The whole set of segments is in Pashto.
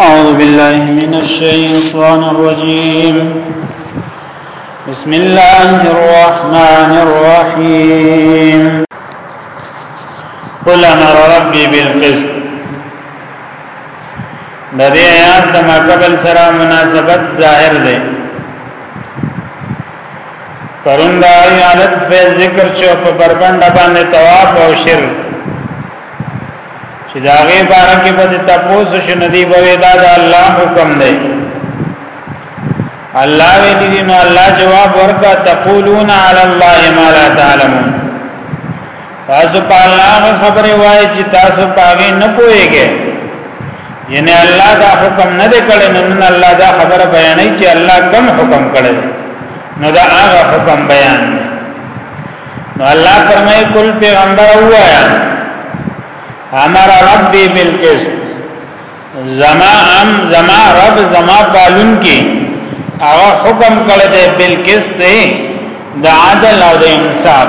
اعوذ بالله من الشیطان الرجیم بسم الله الرحمن الرحیم قل امر ربی بالقسط د دې آیات د مقبل سره مناسبت ظاهر دی پروندا حالت په ذکر چې په بربند باندې طواف او شرک چې دا غي بارکه به تاسو شې ندی به دا د الله حکم دی الله وی دي نو الله جواب ورکا تقولون علی الله ما لا تعلمون تاسو په الله خبره وای چې تاسو پاګې نه پويږئ یعنی الله دا حکم نه دی کړی نن الله دا خبره بیانې چې الله کوم حکم کړی نو دا هغه حکم بیان دی نو الله فرمای کل پیغمبر وایا امر ربی بالقسط زما ام زما رب زما پالون کی هغه حکم کړی دی بالقسط دی د عدل او د انصاف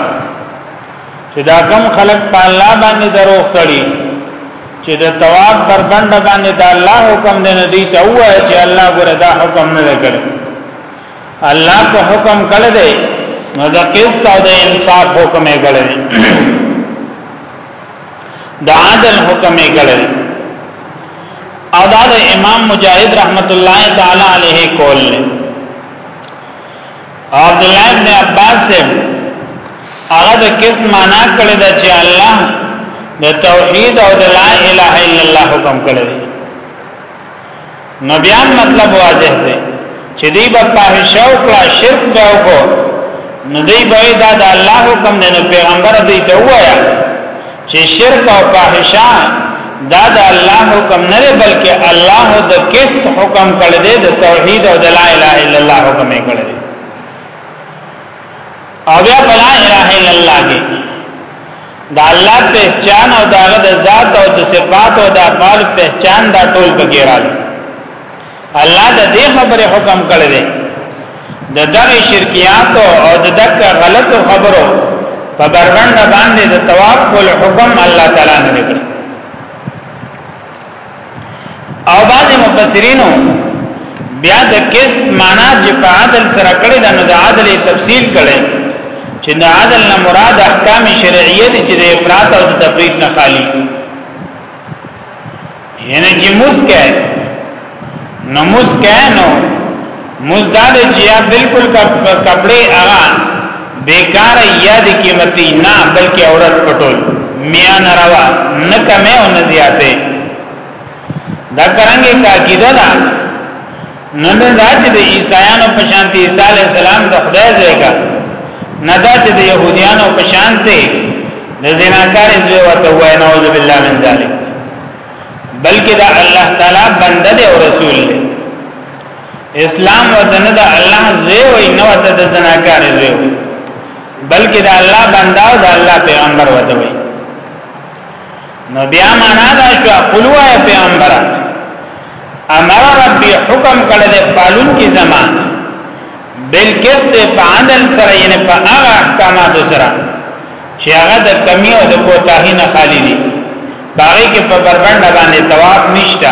چې دا کم خلق په الله باندې دروغ کړي چې د تواب پر بند باندې د الله حکم دی نه دی ته وایي چې الله ګره دا حکم نه کړی الله په حکم کړی دی نو د قسط او د انصاف حکم یې کړی دی د عدل حکم یې کړی دی او دا د امام مجاهد رحمت الله تعالی علیه کول دی عبد الله ابن عباس سے هغه د قسط معنا کړی دی چې الله د توحید او د لا اله الا الله حکم کړی دی نو بیا مطلب واضح دی چې دی به فاحشه او کړه شرک به وکړو نو دی به دا د الله حکم دی نو پیغمبر دی ته وایا چې شرک او فاحشه دا د الله حکم نه دی بلکې الله د قسط حکم کړی دی د توحید او د لا اله الا الله حکم یې کړی او بیا په لا اله الا الله کې د الله پہچان او داغه د ذات او د صفات او د افعال پہچان دا ټول پکې راځي الله د دې خبره حکم کړی دی د دغه شرکیات او د دغه غلط خبرو په بربند باندې د تواب حکم الله تعالی نه کړی او بعض مفسرینو بیا د قسط معنا چې په عدل سره کړی دا نو د عدل تفصیل کړي چې د عدل نه مراد احکام شرعیه دي چې د افراط او د تفریط نه خالی یعنی چې مسکه نو مسکه نو مزداد جیا بالکل کپڑے اغا بیکار یا دی قیمتی نا بلکہ عورت پټول میا نروا نه کمه او نه زیاته دا کرانګه کا کیده دا نه نه دا چې د عیسایانو په شانتی عیسی علی السلام د خدای زویګا نه دا چې د يهودانو په شانتی د زناکار زوی ورته وای نعوذ بالله من ذلک بلکې دا الله تعالی بنده دی او رسول دی اسلام وطن د الله زوی وي نه وته د زناکار زوی وي بلکې د الله بنده او د الله پیغمبر وته وي نو بیا معنا دا شو قلوا پیغمبر امر ربي حکم کړه د پالون کی زمان بل قسط په عدل سره یعنی په هغه احکامات سره چې هغه د کمی او د کوتاهی نه خالی دي باغی کې په بربند باندې تواب نشته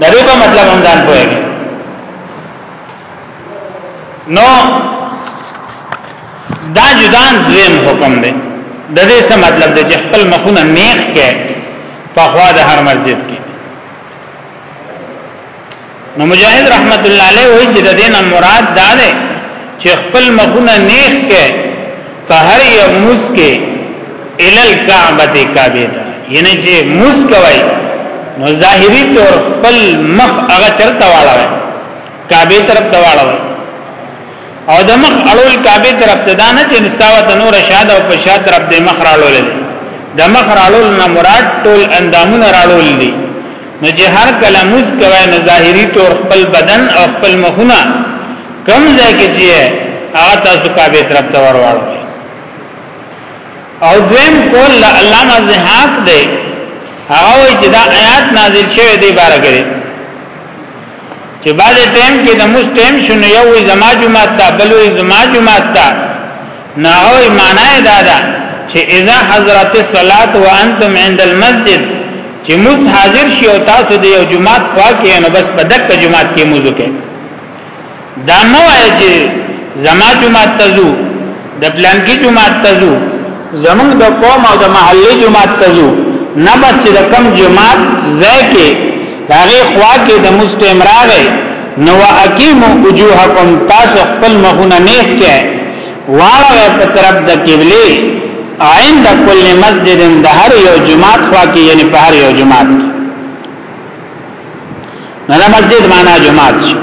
دا دې په مطلب هم ځان پوهیږي نو دا جدان دویم حکم دی د دې څه مطلب دی چې خپل مخونه نیخ کې په خوا د هر مسجد کې نو مجاهد رحمت الله علیه وایي چې د دینه مراد دا ده چې خپل مخونه نیخ کې په هر یو موس کې ال الکعبه کعبه ده یعنی چې موس کوي نو ظاهری طور خپل مخ هغه چرته واړوي کعبه طرف ته واړوي او د مخ اړول کعبه طرف ته دا نه چې نستاوت نور شاد او په شاد طرف د مخ راړول دي د مخ راړول نه مراد ټول اندامونه راړول دي نو چې هر کله موز کوي نو ظاهري تور خپل بدن او خپل مخونه کم ځای کې چې هغه تاسو کعبه طرف ته ورواړو او دویم کول لا علامه زهاق دی هغه وی چې دا آیات نازل شوه دی بار کړي چې بعد ټیم کې د موس ټیم شنو یو زما جمعه تا بلوي زما جمعه تا ناغوی معنی دا ده چې اذا حضرت الصلاه وانتم عند المسجد چې موږ حاضر شي او تاسو د یو جماعت خوا کې نو بس په دک جماعت کې موږ کې دا مو چې زما جماعت تزو د پلان کې جماعت تزو زمون د قوم او د محلي جماعت تزو نه بس چې د کم جماعت ځای کې داغه خوا کې د مستمراغه نو اقیمو وجوهکم تاسو خپل مخونه نیک کې واړه په طرف د قبله عند کل مسجد د هر یو جماعت خوا کې یعنی په هر یو جماعت کې نه مسجد معنا جماعت شي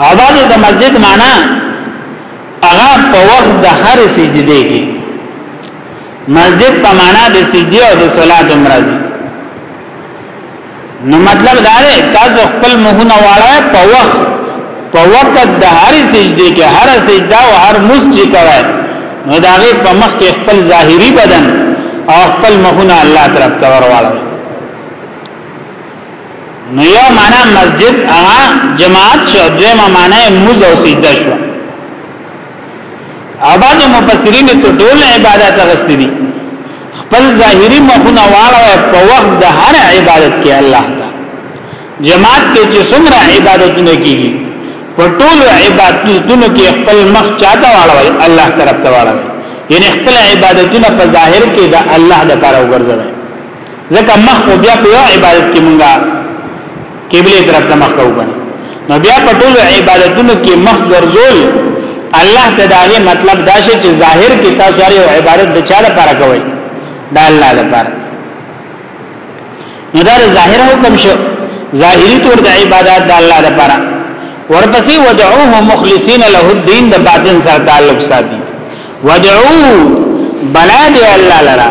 اواز د مسجد معنا هغه په وخت د هر سجده کې مسجد په معنا د سجدي او د صلات مرضی نو مطلب دا دی تاسو خپل مخونه واړه په وخت په وخت د هر سجدي کې هر سجده او هر مسجد کوي نو دا غي په مخ کې خپل ظاهري بدن او خپل مخونه الله طرف ته ورواړه نو یو معنا مسجد هغه جماعت شو دویمه معنا موز او سجده شو اباد مفسرین ته ټول عبادت غستې دي خپل ظاهری مخونه واړه په وخت د هر عبادت کې الله ته جماعت کې چې څومره عبادتونه کیږي په ټول عبادتونو کې خپل مخ چاته واړوي الله طرف ته واړوي یعنی خپل عبادتونه په ظاهر کې د الله لپاره وګرځوي ځکه مخ بیا په عبادت کې مونږه قبله طرف ته مخ کوو نو بیا په ټول عبادتونو کې مخ ګرځول الله ته داغه مطلب دا شي چې ظاهر کې تاسو هر یو عبادت د چا لپاره کوئ دا الله لپاره نو دا ظاهر حکم شو ظاهری طور د عبادت د الله لپاره ورپسې ودعوه مخلصین له الدين د باطن سره تعلق ساتي ودعوه بلاد الله لرا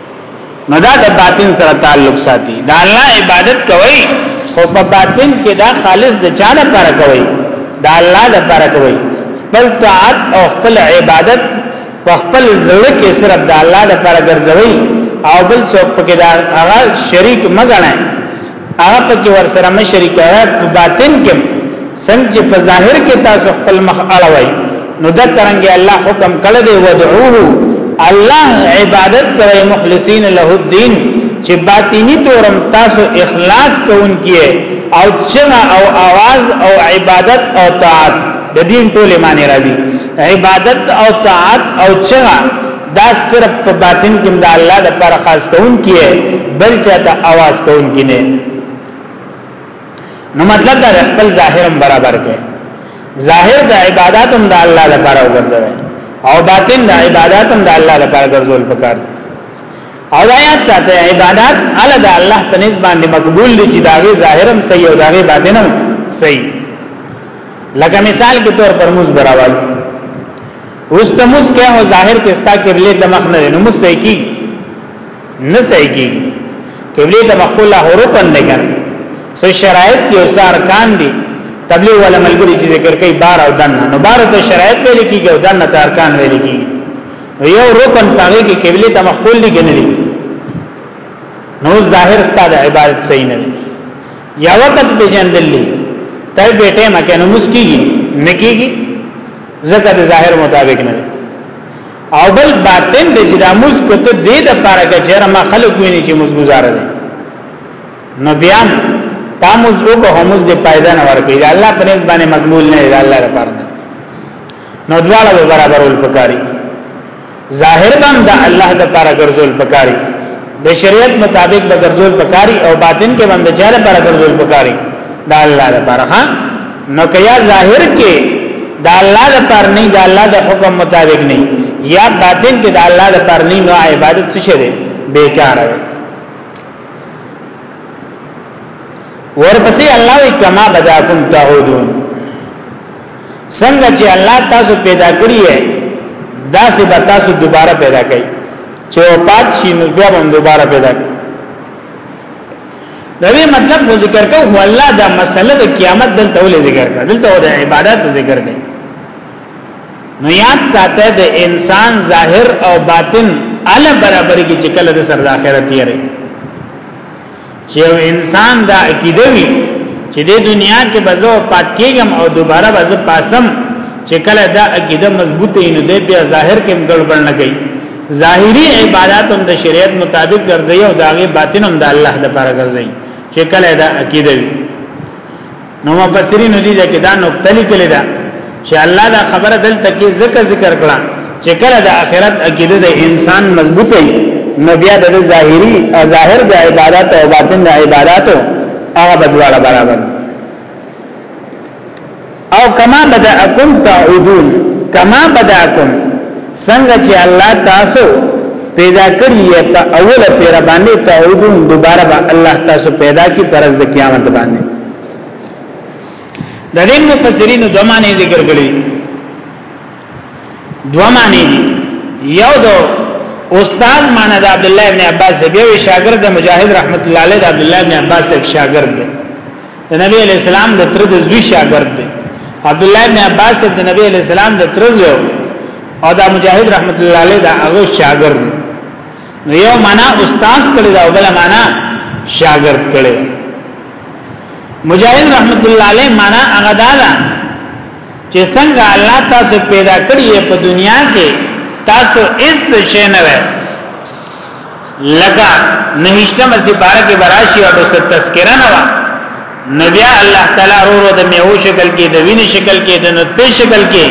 نو دا د باطن سره تعلق ساتي دا الله عبادت کوي خو په باطن کې دا خالص د چا لپاره کوي دا الله لپاره کوي بل طاعت او خپل عبادت په خپل زړه کې صرف د الله لپاره ګرځوي او بل څوک پکې دا هغه شریک مګنه هغه پکې ور سره مشرک هغه په باطن کې څنګه په ظاهر کې تاسو خپل مخ اړوي نو دا څنګه الله حکم کړی دی ودعوه الله عبادت کوي مخلصین له الدين چې باطینی تورم تاسو اخلاص کوونکی او چغه او आवाज او عبادت او طاعت د دین ټول معنی راځي عبادت او طاعت او چغه دا صرف په باطن کې د الله د پر خاص کون کې بل چاته आवाज کون کې نه نو مطلب دا خپل ظاهر هم برابر کې ظاهر د عبادت هم د الله لپاره وګرځوي او باطن د عبادت هم د الله لپاره ګرځول پکار او آیات چاته عبادت ال د الله په نسبت باندې مقبول دي چې داغه ظاهر هم صحیح او داغه باطن هم صحیح لکه مثال په تور پر موږ برابر وسته موس کې هو ظاهر کې ستا قبله ته مخ نه نو موس صحیح کی نه صحیح کی قبله ته مخ له رکن نه کړ سو شرایط دي او سار کان دي تبلیغ ولا ملګری چې ذکر کوي بار او دن نو بار ته شرایط ویل کیږي او دن ته ارکان ویل کیږي یو رکن پاره کې قبله ته مخ کول دي کنه دي نو ظاهر ستا د عبادت صحیح نه دی یا وقت بجندلی تای بیٹه مکه نو مسکیږي نکیږي ځکه د ظاهر مطابق نه او بل باطن د چې د موز کوته د دې لپاره چې چیرې ما خلق ویني چې موز گزاره دي نو بیا تاموز او که هموز د پیدا نه ورکړي دا الله په نسبت باندې مقبول نه دی الله لپاره نو دواړه برابرول پکاري ظاهر بم د الله د لپاره ګرځول پکاري د شریعت مطابق به ګرځول پکاري او باطن کې باندې چاره لپاره ګرځول پکاري د الله لپاره ها نو کیا ظاهر کې د الله لپاره نه د الله د حکم مطابق نه یا باطن کې د الله لپاره نه نو عبادت څه شه ده بیکار ده ورپسې الله کما بداکم تعودون څنګه چې الله تاسو پیدا کړی یې دا سه به تاسو دوباره پیدا کړئ چې او پات شي نو بیا هم دوباره پیدا کړئ دا وی مطلب مو ذکر کو هو الله دا مسله د قیامت دلته ولې ذکر کړه دلته د عبادت ذکر کړي نو یاد ساته د انسان ظاهر او باطن ال برابر کی چې کله د سر د اخرت یې چې یو انسان دا عقیده وي چې د دنیا کې به زه پات کېږم او دوباره به زه پاسم چې کله دا عقیده مضبوطه وي نو د بیا ظاهر کې ګړبړ نه کوي ظاهري عبادت هم د شریعت مطابق ګرځي او داغه باطن هم د الله لپاره ګرځي چې کله دا عقیده وي نو مفسرین دې ځکه دا نقطه لیکلې ده چې الله دا خبره دلته کې ذکر ذکر کړه چې کله د آخرت عقیده د انسان مضبوطه وي نو بیا د ظاهری ظاهر د عبادت او باطن د عبادت هغه بدواله برابر او کما بدأکم تعودون کما بدأکم څنګه چې الله تاسو پیدا کړی یې په اوله پیر باندې تعودون دوباره به الله تاسو پیدا کی پرز د قیامت باندې د دې مفسرین دوه معنی ذکر کړي دوه معنی دي یو دو استاد معنی د عبد الله ابن عباس دی او شاګرد مجاهد رحمت الله علیه د عبد الله ابن عباس شاګرد دی د نبی علی السلام د تر د زوی شاګرد دی عبد الله بن عباس د نبی علی السلام د تر زوی او دا مجاهد رحمت الله علیه دا هغه شاګرد نو یو معنا استاد کړي دا بل معنا شاګرد کړي مجاهد رحمت الله علیه معنا هغه دا ده چې څنګه الله تاسو پیدا کړی په دنیا کې تاسو هیڅ شی نه وای لگا نهشتم سپاره کې براشي او څه تذکرہ نه وا نبي الله تعالی ورو د میو شکل کې د ویني شکل کې د نطفه شکل کې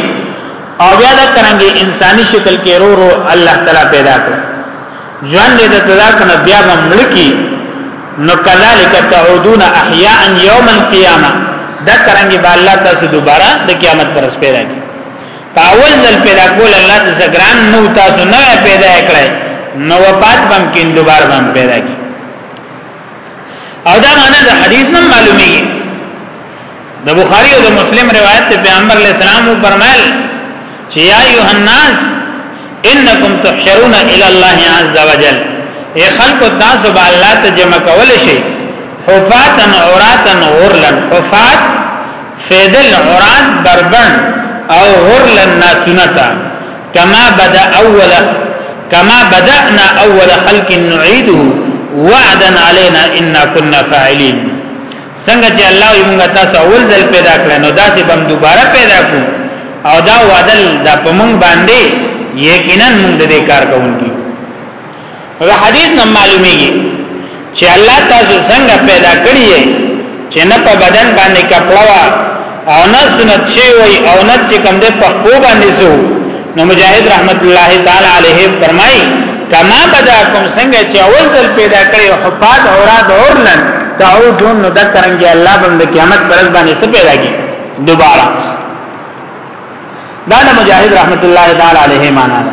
او بیا د کرانګي انساني شکل کې ورو ورو الله تعالی پیدا کړ ژوند دې د تدار کنه بیا مملکی نو کذالک تعودون احیاء یوم القیامه دا کرانګي با الله تاسو دوباره د قیامت پر اس پیدا کی پاول دل پیدا کول الله د زګران نو تاسو نه پیدا کړی نو وفات بم کین دوبار بم پیدا کی او دا معنا د حدیث نه معلومی د بخاری او د مسلم روایت ته پیغمبر علی السلام فرمایل چې یا ایه الناس انکم تحشرون الی الله عز وجل ای خلق تاسو به الله ته جمع کول شي حفاتن عوراتن غرلن حفات فیدل عراد بربن او غرل الناسونتا کما بدا اول کما بدأنا اول خلق نعیده وعدا علینا انا کنا فاعلین څنګه چې الله یې موږ تاسو اول ځل پیدا کړل نو داسې بم دوباره پیدا کو او دا وعدل دا په موږ باندې یقینا موږ دې کار کوونکی نو دا حدیث نه معلومیږي چې الله تاسو څنګه پیدا کړی چې نه په بدن باندې کپړه او نه سنت شي وي او نه چې کوم دې په خو باندې سو نو مجاهد رحمت الله تعالی علیه فرمای کما بداکم څنګه چې اول ځل پیدا کړی او حفاظ اوراد اورلن تعودون نو ذکرنګي الله بند قیامت پرز باندې څه پیدا کی دوباره دا مجاهد رحمت الله تعالی علیه معنا ده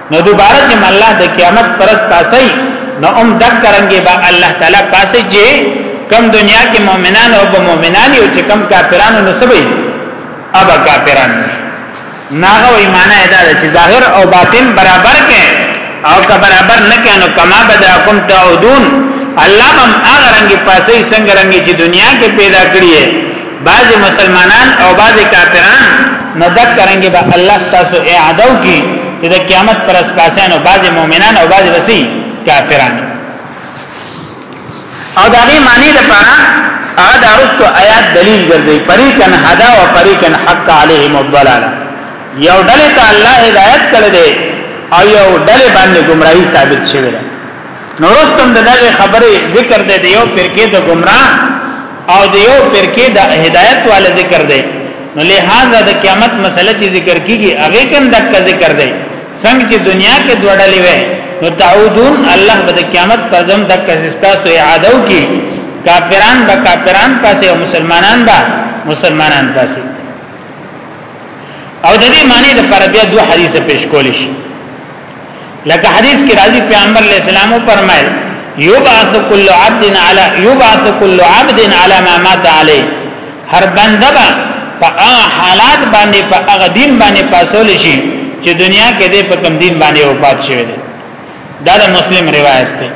نو دوباره چې الله د قیامت پرس پاسي نو هم دک کرانګي با الله تعالی پاسي چې کم دنیا کې مؤمنان او مؤمنان یو چې کم کافرانو نو سبي ابا کافران ناغه و ایمانه ادا چې ظاهر او باطن برابر کې او که برابر نه کې نو کما بدا کوم تعودون الله هم هغه رنګي پاسي څنګه رنګي چې دنیا کې پیدا کړی بعض مسلمانان او بعض کافران نو دک کرانګي به الله تاسو اعاده کی چې د قیامت پر اسپاسان او بعض مؤمنان او بعض وسی کافران او دا غي معنی د پاره هغه د ارستو آیات دلیل ګرځي فریقن هدا او فریقن حق علیهم الضلاله یو ډله ته الله هدایت کړی دی او یو ډله باندې گمراهی ثابت شوی دی نورستم دغه خبره ذکر دی یو فرقه د گمراه او د یو فرقه د هدایت والا ذکر دی نو لہذا د قیامت مسله چې ذکر کیږي هغه کوم د ذکر دی څنګه چې دنیا کې دوړلې وي نو تعودون الله به د قیامت پر ځم د کسستا سو اعاده کی کافران به کافران پاسه او مسلمانان به مسلمانان پاسه او د دې معنی د پر بیا دوه حدیث پیش کول شي لکه حدیث کې راځي پیغمبر علیه السلام فرمایل یبعث کل عبد علی یبعث کل عبد علی ما مات علی هر بنده با په حالات باندې په هغه دین باندې پاسول شي چې دنیا کې دې په کم دین باندې وفات شوی دی دا د مسلم روایت دی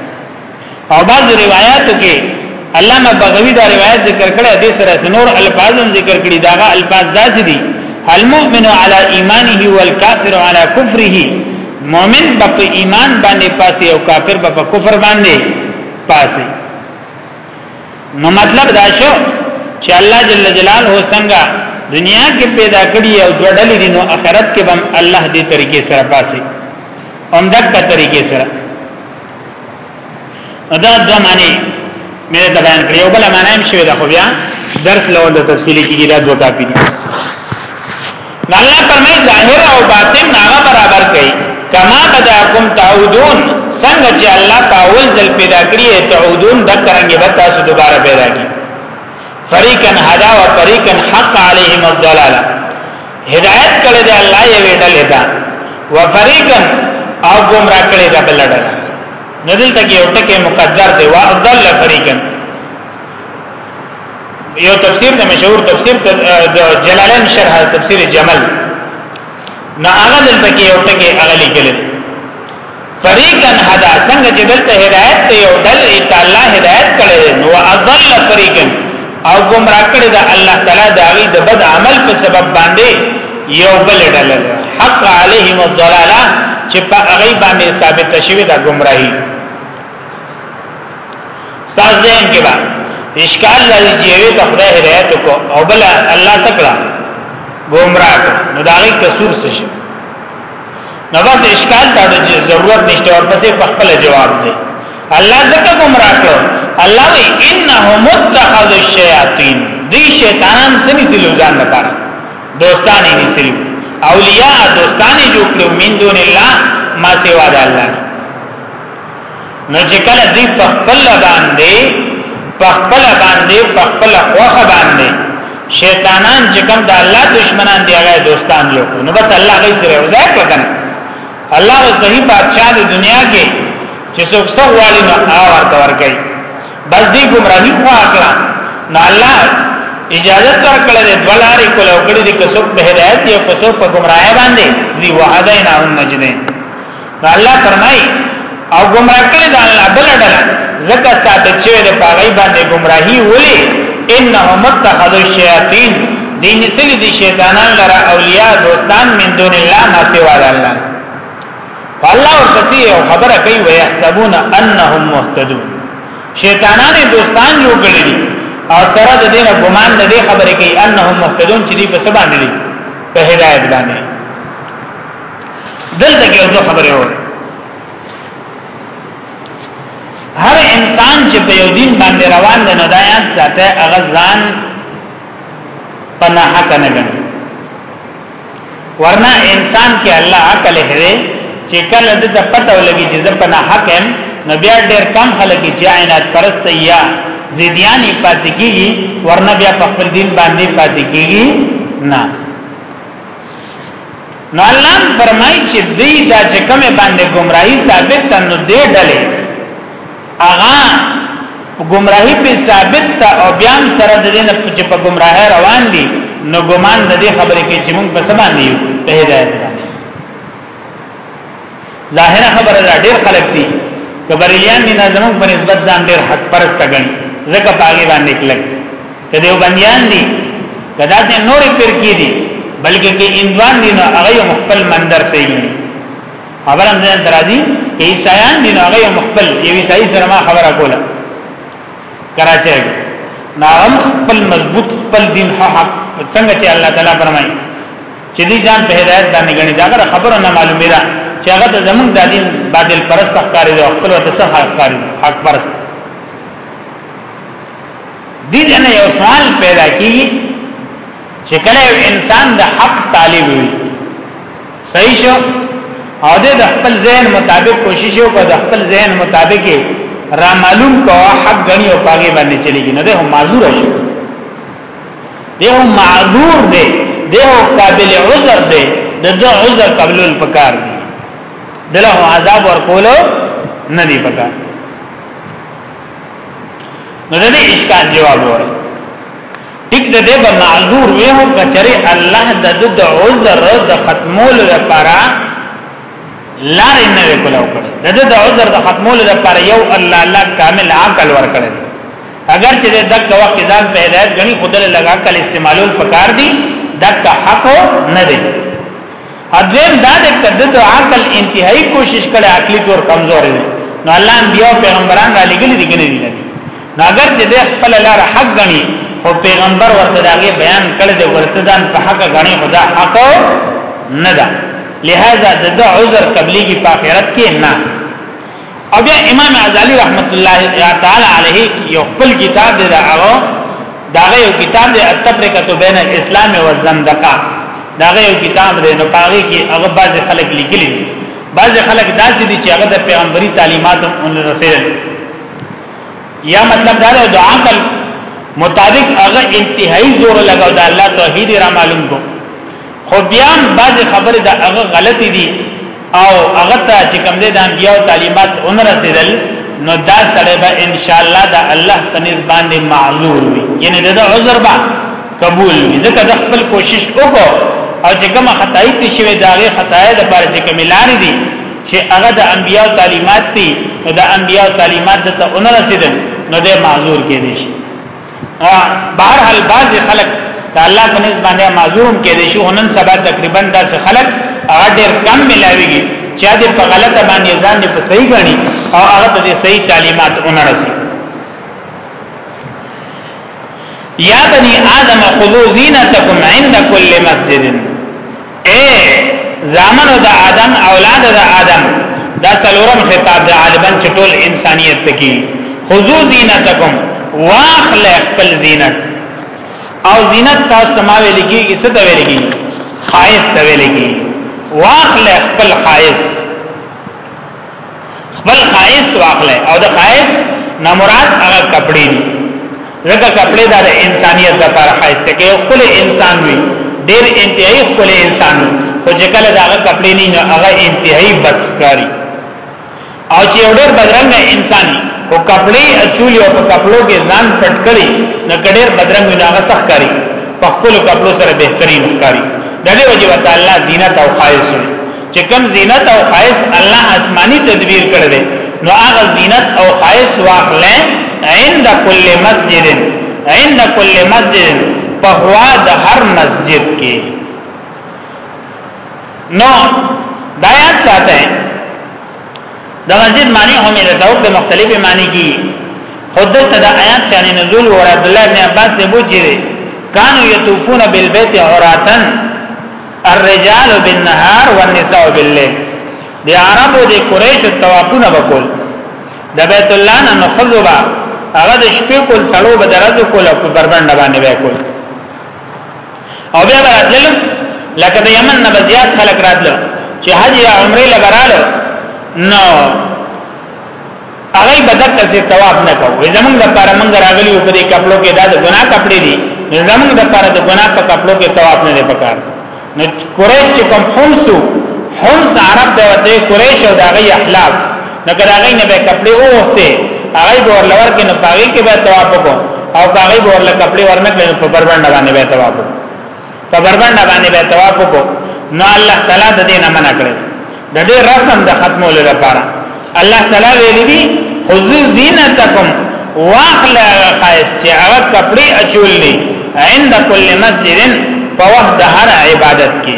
او بعض روایتو کې علامه بغوی دا روایت ذکر کړی د سره سنور الفاظ ذکر کړی دا الفاظ داسې دي المؤمن على ایمانه والکافر على کفره مؤمن په ایمان باندې پاسي او کافر په کفر باندې پاسي نو مطلب دا شو چې الله جل جلاله څنګه دنیا کې پیدا کړی او دوړلې دي نو آخرت کې هم الله دې طریقې سره پاسي اومدک طریقې سره دا د معنی مې د بیان کړې او بل معنی هم شوی دا خو بیا درس لور د تفصیلی کې دا دوه کاپی دي الله پرمې ظاهر او باطن هغه برابر کړي کما بداکم تعودون څنګه چې الله پاول ځل پیدا کړی تعودون د کرانګي به تاسو دوباره پیدا کی فریقا هدا و فریقا حق علیهم الضلاله هدایت کړی دی الله یې ویډل دا وفریقا او گمراه کړی دا بل ډله نو دلته کې یو ټکی مقدر دی واضل فریقا یو تفسیر د مشهور تفسیر د جلالین شرح تفسیر جمل نه هغه دلته کې یو ټکی هغه لیکل فریقا هدا څنګه چې دلته هدایت ته یو ډل ایت الله هدایت کړي نو اضل فریقا او گمراه کړي دا الله تعالی دا غي د بد عمل په سبب باندې یو بل ډل حق علیهم الضلاله چې په هغه باندې ثابت شوی دا گمراهي ساز دین کې با اشکال لري چې یو ته خدای هدایت کو او بل الله سکړه گمراه نو دا غي قصور څه شي نو بس اشکال دا د ضرورت نشته او پسې په خپل جواب دی الله زکه گمراه کړو الله وی انهم متخذ الشیاطین دی شیطانان سنی سلو ځان لپاره دوستان یې سلو اولیاء دوستان یې جوړ کړو من دون الله ما سوا د الله نو چې کله دوی په خپل باندې په خپل باندې په خپل خوخه باندې شیطانان چې کوم د الله دشمنان دی هغه دوستان دی نو بس الله غي سره وزای پکن الله او صحیح بادشاہ د دنیا کې چې څوک څو والی نو آور تور کوي بس دې گمراهي خو اکلا نو الله اجازه تر کړه دې دلاري کولو کړي دې کڅوک په هدایت یا کڅوک په گمراهی باندې دی وعده نه هم نجدين نو الله فرمای او گمراه کړي دا الله بل ډله زکه ثابت شوی د پاغي باندې گمراهي ولي انهم اتخذوا الشیاطین دین سلی دی شیطانان لرا اولیاء دوستان من دون الله ما سوا الله فالله ورپسې او خبره کوي ويحسبون انهم مهتدون شیطانان دوستان جوړ کړی دي او سره د دینه ګمان نه دی خبره کوي انهم مهتدون چې دی په سبا نه دي په هدایت باندې دلته کې یو خبره وره هر انسان چې په یو دین باندې روان دی نو دا یاد ساته هغه ځان پناه کنه غني ورنه انسان کې الله عقل هره چې کله د پته ولګي چې زه پناه حکم نو بیا ډېر کم خلک چې عینات پرست یا زیدیانی پاتې کیږي ورنه بیا په خپل دین باندې پاتې کیږي نه نو الله فرمایي چې دوی دا چې کومه باندې گمراهي ثابت ده نو دې ډلې اغا گمراهي په ثابت ده او بیا هم سره د دې نه چې په گمراهه روان دي نو ګمان د دې خبرې کې چې موږ په سبا نه یو په هدایت باندې ظاهره خبره ده ډېر خلک دي کبرلیان دي نه زموږ په نسبت ځان ډېر حق پرسته ګڼي ځکه پاګې باندې کلک که دیوبندیان دي که داسې نورې فرقې دي بلکې کې اندوان دي نو هغه یو خپل مندر سي خبر هم ځان درازي کې عیسایان دي نو هغه یو خپل یو عیسائی سره ما خبره کوله کراچۍ نو هم خپل مضبوط خپل دین حق څنګه چې الله تعالی فرمایي چې دې ځان په هدایت باندې غني دا خبره نه معلومه ده چې هغه د زمونږ د دین باطل پرست ښکاری دی خپل ورته څه حق پرست دې جن یو سوال پیدا کیږي چې کله یو انسان د حق طالب وي صحیح شو او د خپل ذهن مطابق کوشش وکړي د خپل ذهن مطابق را معلوم کوه حق غني او پاګې باندې چلیږي نه ده هم معذور شي ده هم معذور دی ده هم قابل عذر دی د دو عذر قبلول پکار دی دله عذاب ورکولو نه دی پکار نو دې اشکال جواب وره ټیک د دې به معذور وي او کچره الله د د عذر د ختمولو لپاره لار نه وکړو کړه د د عذر د ختمولو لپاره یو الله الله کامل عقل ورکړي اگر چې د دک وخت ځان په هدایت غني خدای لږه عقل استعمالول پکار دي دک حق نه دی اذن دا د کده د عقل انتهایی کوشش کړي عقلی طور کمزور دي نو الله انبیاء پیغمبران را لګل دي کنه دي نو اگر چې د خپل لار حق غني خو پیغمبر ورته داغه بیان کړي د ورته ځان په حق غني خدا حق نه ده لہذا د عذر قبلي کی په آخرت کې نه او بیا امام غزالی رحمت الله تعالی علیه یو خپل کتاب دی دا هغه دا یو کتاب دی التفریقه بین الاسلام والزندقه دا یو کتاب دی نو پاره کې هغه بعض خلک لیکلي بعض خلک داسې دي چې هغه د پیغمبري تعلیمات اون رسېل یا مطلب دا دی د عقل مطابق هغه انتهایی زور لګاو دا الله توحید را معلوم کو خو بیا هم بعضې خبرې د هغه غلطې دي او هغه ته چې کوم دی د انبیاء تعلیمات اون رسېدل نو دا سړی به ان شاء الله د الله په نسبت باندې معذور وي یعنی د عذر به قبول وي ځکه د خپل کوشش وکړو او چې کومه خدای ته شوی دا غي خدای د پاره چې کوم لار دي چې هغه د انبیاء تعلیمات دي نو د انبیاء تعلیمات ته اون رسېدل نو د معذور کې دي بهر حال بعض خلک دا الله په نس باندې معذورم کې دي شو نن سبا تقریبا دا څه خلک هغه ډېر کم ملاويږي چې دا په غلطه باندې ځان دې په صحیح غني او هغه ته صحیح تعلیمات ونرسي یا بنی آدم خذو زینتکم عند کل مسجد اے زامنو د آدم اولاد د آدم دا سلورم خطاب د عالبن چټول انسانیت تکی خذو زینتکم واخل خپل زینت او زینت تاسو ته ما ویل کیږي څه ته ویل کیږي خایس ته ویل کیږي واخل خپل خایس خپل خایس واخلې او د خایس نه مراد هغه کپڑے دي لکه کپڑے د انسانيت لپاره خایس ته کې خپل انسان وي ډېر انتهایی خپل انسان وي خو چې کله داغه کپڑے نه نو هغه انتهایی بدخکاری او چې یو ډېر بدرنګ انسان دی او کپڑے اچول او په کپړو کې ځان پټ کړي نو ډېر بدرنګ نه هغه سخکاری په خپل کپړو سره بهترین ښکاری د دې وجه وتعالى زینت او خایس چې کوم زینت او خایس الله آسمانی تدبیر کړی دی نو هغه زینت او خایس واخلې عند کل مسجد عند کل مسجد په هوا د هر مسجد کې نو دا یاد ساته د مسجد معنی هم د توب د مختلفې معنی کی خود ته د آیات شان نزول ور عبد الله بن عباس سے بوجره کانو یطوفون بالبیت عوراتن الرجال بالنهار والنساء بالليل د عربو د قریش توافونه وکول د بیت الله نه نخذبا هغه د شپې کول سړو به درځو کول په بربند باندې وکول او بیا راتلل لکه د یمن نه زیات خلک راتلل چې حج یا عمره لبرالو نو هغه بدک سي تواب نه کو زمونږ د پاره مونږ راغلی او په دې کپلو کې دا د ګناه کپړې دي زمونږ د پاره د ګناه په کپلو کې تواب نه دی پکار نو قریش چې کوم حمسو حمس عرب د ورته قریش او دغه احلاف نو کله هغه نه به کپلې اوهته هغه ور لور کې نه پاږي کې به تواب کو او هغه ور لکپلې ورنکړي په بربند باندې به تواب کو په بربند باندې به طواف وکړو نو الله تعالی د دې نه منع کړی د دې رسم د ختمولو لپاره الله تعالی ویلي دي خذو زینتکم واخل خاص چې هغه کپڑے اچولې عند کل مسجد په وخت د هر عبادت کې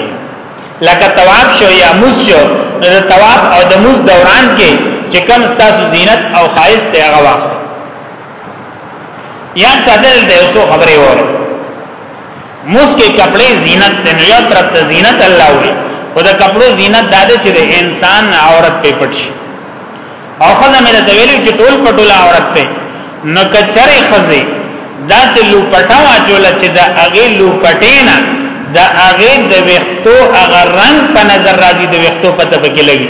لکه طواف شو یا موز شو نو د طواف او د موز دوران کې چې کم ستاسو زینت او خاص ته هغه واخل یا څه دلته اوسو خبرې وره موس کې کپڑے زینت ته نو یو طرف ته زینت الله وي او د کپڑو زینت دا دی چې د انسان عورت په پټ شي او خدای مې ته ویلي چې ټول پټول عورت ته نو کچره خزي دا چې لو پټا واجول چې د اغه لو پټینا د اغه د وختو اغه رنگ په نظر راځي د وختو پته پکې لګي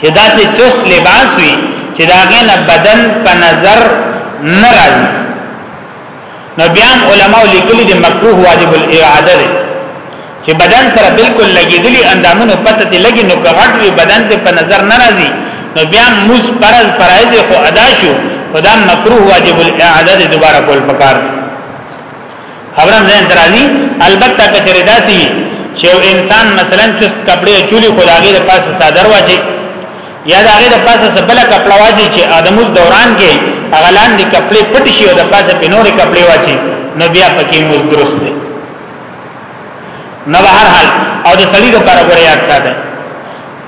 چې دا چې چست لباس وي چې دا غنه بدن په نظر ناراض نو بیا علماء لیکلي د مکروه واجب الاعاده دی چې بدن سره بالکل لګیدلی اندامونو پته ته لګي نو کغټ وی بدن ته په نظر ناراضي نو بیا موس پرز پرایز خو ادا شو خدا مکروه واجب الاعاده دوباره کول پکار دی خبرم زين درازي البته کچره داسي چې یو انسان مثلا چست کپڑے چولی خداغي د پاسه صادر واچي یا داغه د پاسه سبل کپڑا واچي چې ادمو دوران کې اغلان دي کپڑے پټ شي او د پاسه پنوري کپڑے واچي نو بیا پکې موږ درست دي نو هر حال او د سړي لپاره غوړې یاد ساته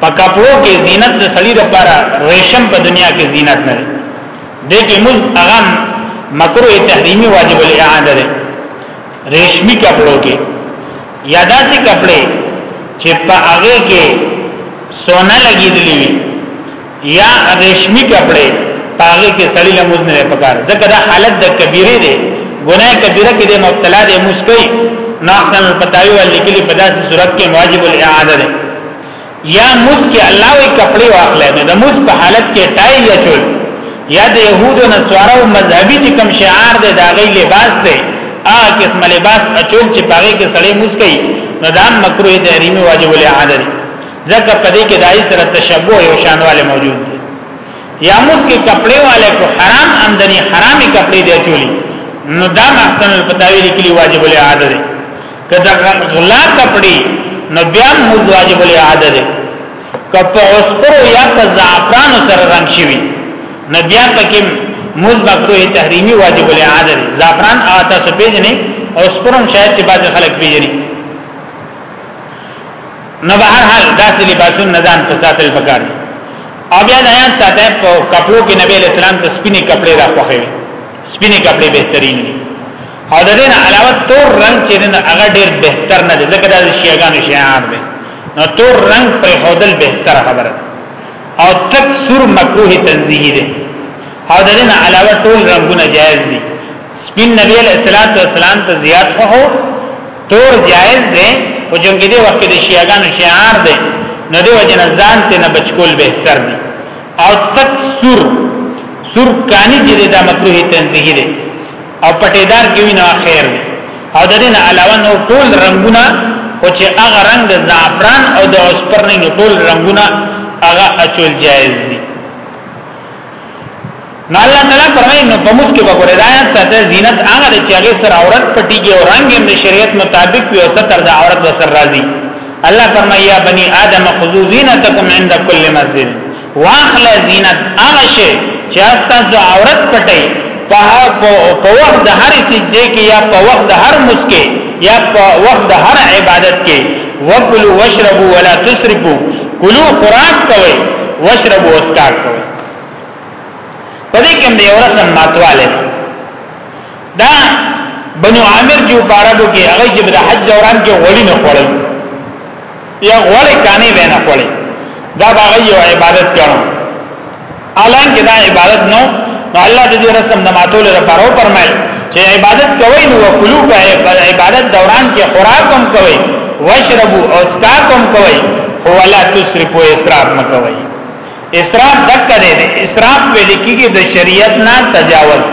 په کپړو کې زینت د سړي لپاره ریشم په دنیا کې زینت نه دې کې موږ هغه مکروه تحریمی واجب الاعاده ده ریشمی کپڑو کې یا داسې کپڑے چې په هغه کې سونه لګیدلی وي یا ریشمی کپڑے په هغه کې سړی له موږ نه پکار ځکه دا حالت د کبیره ده ګناه کبیره کې د مبتلا ده مسکی ناقصن الفتاوی ولیکلی په داسې صورت کې واجب الاعاده ده یا موس کې الله وی کپڑے واخلې نو د موس په حالت کې ټای یا چول یا د يهودو نسوارو مذهبي چې کوم شعار دی دا غي لباس دی ا قسم لباس اچول چې پاره کې سړی موس کوي نو دا مکروه تحریمی واجب العاده دی ځکه په دې کې دای سره تشبوه او شانواله موجود دی یا موس کې کپڑے والے کو حرام آمدنی حرامي کپڑے دی چولی نو دا محسن الفتاوی لیکلی واجب العاده دی کدا غلا کپڑی نو بیا موز واجب الاعاده ده کپ اوسپرو یا په زعفران سره رنگ شوی نو بیا پکې موز مکروه تحریمی واجب الاعاده ده زعفران آتا سپیج نه اوسپرم شاید چې بعض خلک پیژني نو به هر حال داسې لباسون نزان په ساتل پکار او بیا نه یان ساته په کپلو کې نبی اسلام ته سپینې کپڑے را خوښوي سپینې کپڑے بهترین دي او د دې نه علاوه تور رنگ چې نه هغه ډیر بهتر نه دی ځکه دا د شیعاګانو شعار دی نو تور رنگ پر خودل بهتر خبره او تک سور مکروه تنزیهی دی او د دې نه علاوه ټول رنگونه جائز دي سپین نبی علیہ الصلوۃ والسلام ته زیات خو تور جائز دی او جنګ دې وخت د شیعاګانو شعار دی نو دی وجنه ځان ته نه بچکول بهتر دی او تک سور سور کانی چې دا مکروه تنزیهی دی او پټیدار کې وینو خیر دی او د دې نه علاوه نو ټول رنگونه خو چې هغه رنگ د زعفران او د اوسپر نه ټول رنگونه هغه اچول جایز دي نو الله تعالی فرمایي نو په مخ کې به ګورې رايات ساته زینت هغه د چاغې سره عورت پټيږي او رنگ هم د شریعت مطابق وي او ستر د عورت وسر راځي الله فرمایي یا بني آدم خذو زینتکم عند كل مسجد واخله زینت هغه شی چې تاسو عورت پټي په په وخت د هر سجده کې یا په وخت د هر مسکه یا په وخت د هر عبادت کې وکلو واشربوا ولا تسرفوا کلو خوراک کوي واشربوا اسکار کوي په دې کې یو رسم ماتواله دا بنو عامر چې په عربو کې هغه چې د حج دوران کې غوړي نه خوړل یا غوړې کانې به نه خوړې دا باغ یو عبادت ګڼو الان کې دا عبادت نو الله دې رسم د ماتول لپاره فرمایي چې عبادت کوي نو کلو په عبادت دوران کې خوراک هم کوي واشربو او اسکاک هم کوي خو ولا تسرفو اسراف مکوي اسراف دک کړي اسراف ویل کېږي د شریعت نه تجاوز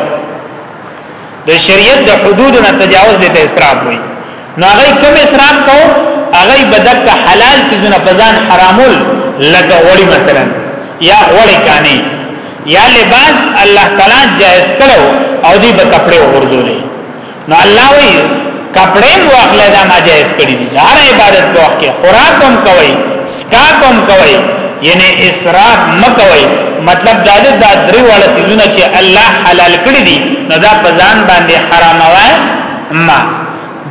د شریعت د حدودو نه تجاوز دي ته اسراف وي نو هغه کوم اسراف کو هغه بدک حلال سيزونه بزان حرامول لکه وړي مثلا یا وړي کانی یا لباس الله تعالی جائز کړو او دی به کپڑے ورزولې نو الله وی کپڑے واخلې دا ناجایز کړی دي هر عبادت په وخت کې خوراک هم کوي سکا هم کوي یعنی اسراف مکوي مطلب دا دی دا درې واړه سيزونه چې الله حلال کړی دي نو دا په ځان باندې حرام وای ما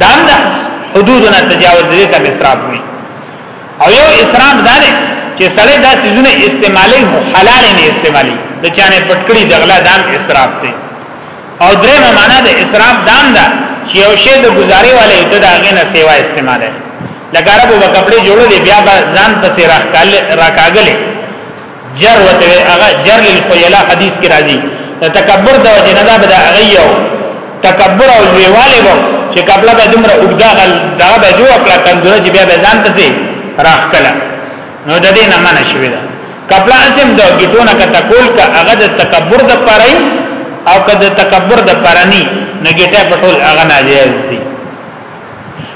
دا د حدودنا تجاوز دي ته اسراف وي او یو اسراف دا دی چې سړی دا سيزونه استعمالي حلال نه استعمالي د چانه پټکړي دغلا دام اسراف دی او درېمه معنا د اسراف دام ده چې یو شی د گزارې والے ته دا غنه سیوا استعمال ہے لکه عربو به کپڑے جوړولې بیا به ځان پسې راکاله راکاګلې جر وته هغه جر للخيلا حدیث کې راځي تکبر د وجه نه دا به غيو تکبر او لویواله وو چې کپڑا به دومره وګدا غل دا به جوړ کړه کندره چې بیا به ځان پسې راخ کړه نو د دې نه منع شوی دا کپلا اسم د گیټونه کته کول کا هغه د تکبر د پاره او که د تکبر د پاره نه نو گیټه پټول هغه ناجیز دي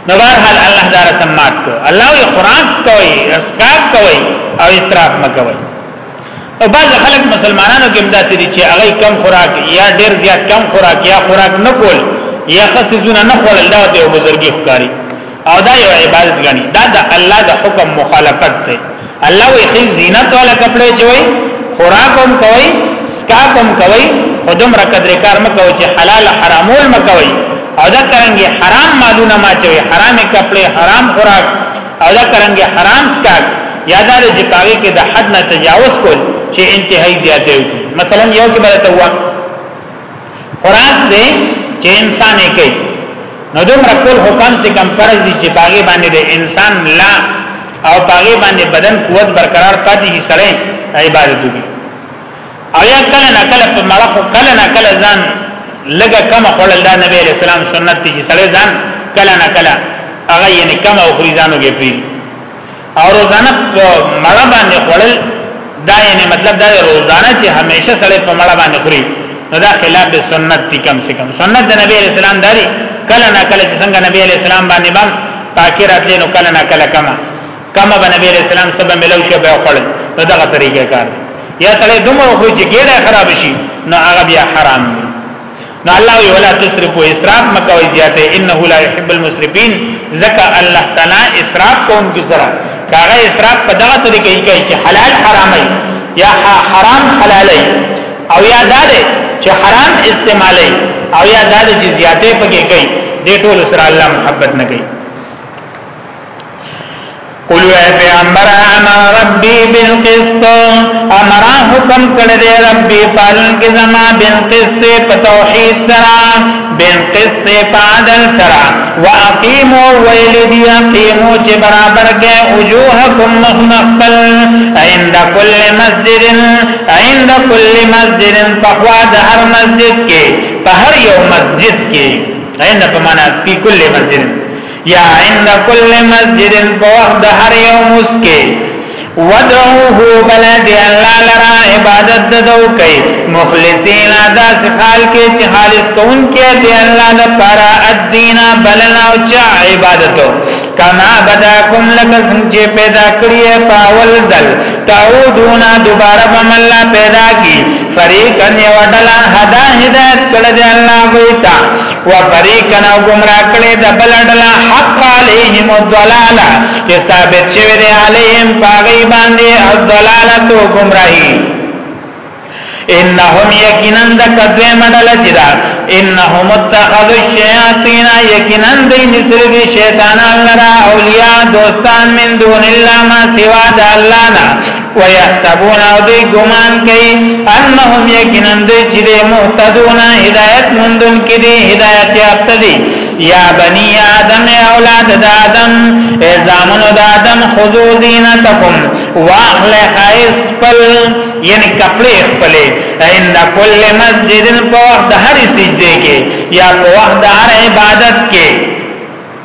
نو بهرحال الله دا رسمات کو الله یې قران سکوي اسکار کوي او اسراف مکوي او بعض خلک مسلمانانو کې مداسې دي چې هغه کم خوراک یا ډیر زیات کم خوراک یا خوراک نه کول یا خصونه نه کول دا د بزرګي ښکاری او دا یو عبادت غني دا د الله د حکم مخالفت دی الله وی خې زینت والا کپڑے چوي خوراک هم کوي سکاپ هم کوي خودم را قدر کار مکو چې حلال حرامول مکوي او دا کرانګي حرام مالونه ما چوي حرام کپڑے حرام خوراک او دا کرنګ حرام سکاک یادا د جکاوی کې د حد نه تجاوز کول چې انتهایی زیاته وي مثلا یو کې بلته هوا خوراک دې چې انسان یې کوي نو دومره کول حکم سي کم فرض دي چې باغې باندې د انسان لا او باغې باندې بدن قوت برقرار پاتې شي سره عبادت وکړي او یا کله نه کله په مړه خو کله نه کله ځان لګه کم خړل دا نبی علیہ السلام سنت دي چې سړی ځان کله نه کله هغه یې کم او خوري ځانو کې پی او روزانه مړه باندې خړل دا یې مطلب دا روزانه چې همیشه سړی په مړه باندې خوري نو دا خلاف د سنت دي کم سے کم سنت د نبی علیہ السلام داري کله نه کله چې څنګه نبی علیہ السلام باندې باندې پاکي راتلې نو کله نه کله کما کما به نبی رسول الله سبا ملو شي به خپل نو دا طریقې کار یا سره دومره خو چې ګډه خراب شي نو هغه بیا حرام دی نو الله وی ولا تسرفوا اسراف مکوي زیاته انه لا يحب المسرفين ذکا الله تعالی اسراف کوونکی سره کاغه اسراف په دغه طریقې کوي چې حلال حرامي یا حرام حلالي او یا داده چې حرام استعمالي او یا داده چې زیاته پکې کوي دې ټول سره الله محبت نه کوي قل وی پیغمبر انا ربی بالقسط امر حکم کړی دی ربی پالن کې زما بالقسط په توحید سره بالقسط په عدل سره واقیمو ویل دی اقیمو چې برابر کې وجوهکم مخمقل عند کل مسجد عند کل مسجد په خوا د هر مسجد کې په هر یو مسجد کې عند په معنا په کل مسجد یا عند کل مسجد په وخت د هر یو مسکه ودعوه بلد الله لرا عبادت ددو کوي مخلصین ادا خال کې چې خالص کون کې دی الله د پر الدین بلنا او چا عبادتو کما بداکم لکه څنګه پیدا کړی په اول ځل تعودون دوباره بم الله پیدا کی فریقا یو ډلا هدا هدایت کړه دی الله ویتا وفریقنا گمراه کړي د بلډلا حق علیهم الضلاله چې ثابت شوی دی علیهم باغی باندې الضلاله تو گمراهی انهم یقینا د کدوې مډل چې دا انهم اتخذ الشیاطین یقینا د نسر دی شیطانان لرا اولیاء دوستان من دون الله ما سوا د الله نه ويحسبون او دی ګمان کوي انهم یقینا دی چې دی مهتدون هدایت مندون کې دی هدایت یافته دی یا بنی آدم یا اولاد د آدم ای زامنو د آدم خذو زینتکم واخل خایس پل یعنی کپڑے خپلے عند کل مسجد په وخت هر سجده کې یا په وخت هر عبادت کې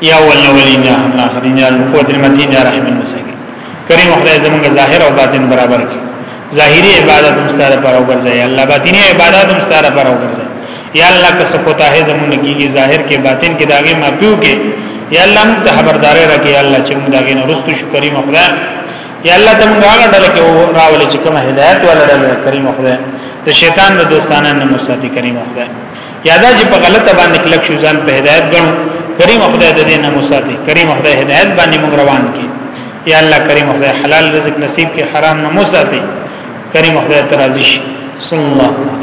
یا ولولین یا الاخرین یا القوت المتین یا رحم المساکین کریم خدای زمونږ ظاهر او باطن برابر کړي ظاهری عبادت مستاره پر او ګرځي الله باطنی عبادت مستاره پر او ګرځي یا الله که سکوتا هي زمونږ کیږي ظاهر کې باطن کې داګه ماپیو کې یا الله موږ ته خبرداري راکړي الله چې موږ داګه نه رستو شو کریم خدای یا الله ته موږ هغه ډول کې راولې چې کوم هدایت ولا ډول کریم خدای د شیطان د دوستانو نه مساتی کریم خدای یادا چې په غلطه باندې کلک شو ځان په هدایت غنو کریم خدای د دې نه مساتي کریم خدای هدایت باندې موږ روان کی یا الله کریم خدای حلال رزق نصیب کې حرام نه مساتي کریم خدای ترازی صلی الله علیه